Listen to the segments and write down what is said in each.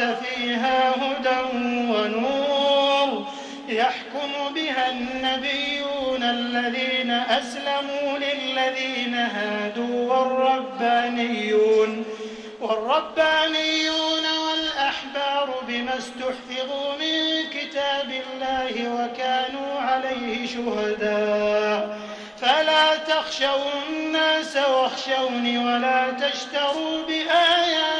فيها هدى ونور يحكم بها النبيون الذين أسلموا للذين هادوا والربانيون والربانيون والأحبار بما استحفظوا من كتاب الله وكانوا عليه شهداء. فلا تخشوا الناس واخشوني ولا تشتروا بآياتي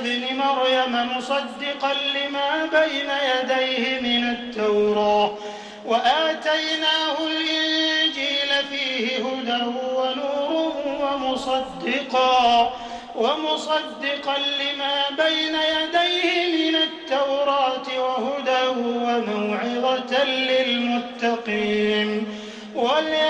ابن مريم مصدقا لما بين يديه من التوراة وآتيناه الإنجيل فيه هدى ونور ومصدقا ومصدقا لما بين يديه من التوراة وهدى وموعظة للمتقين. وليحكم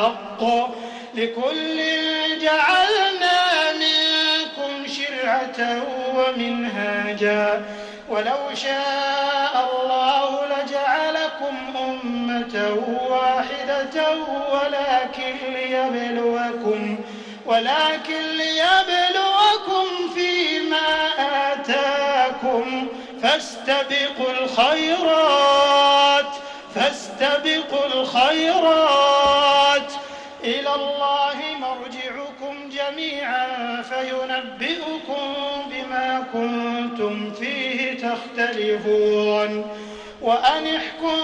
الحق لكل جعلنا منكم شرعة ومنهاجا. ولو شاء الله لجعلكم أمة واحدة ولكن ليبلوكم ولكن ليبلوكم فيما آتاكم. فاستبقوا الخيرات فاستبقوا الخيرات. إلى الله مرجعكم جميعا فينبئكم بما ما كنتم فيه تختلفون. وأن احكم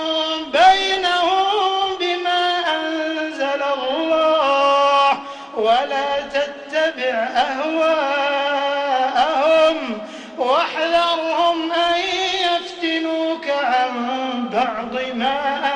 بينهم بما أنزل الله ولا تتبع أهواءهم واحذرهم أن يفتنوك عن بعض ما أنزل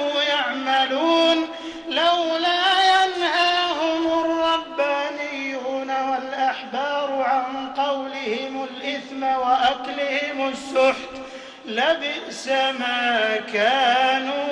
السحت لبئس ما كانوا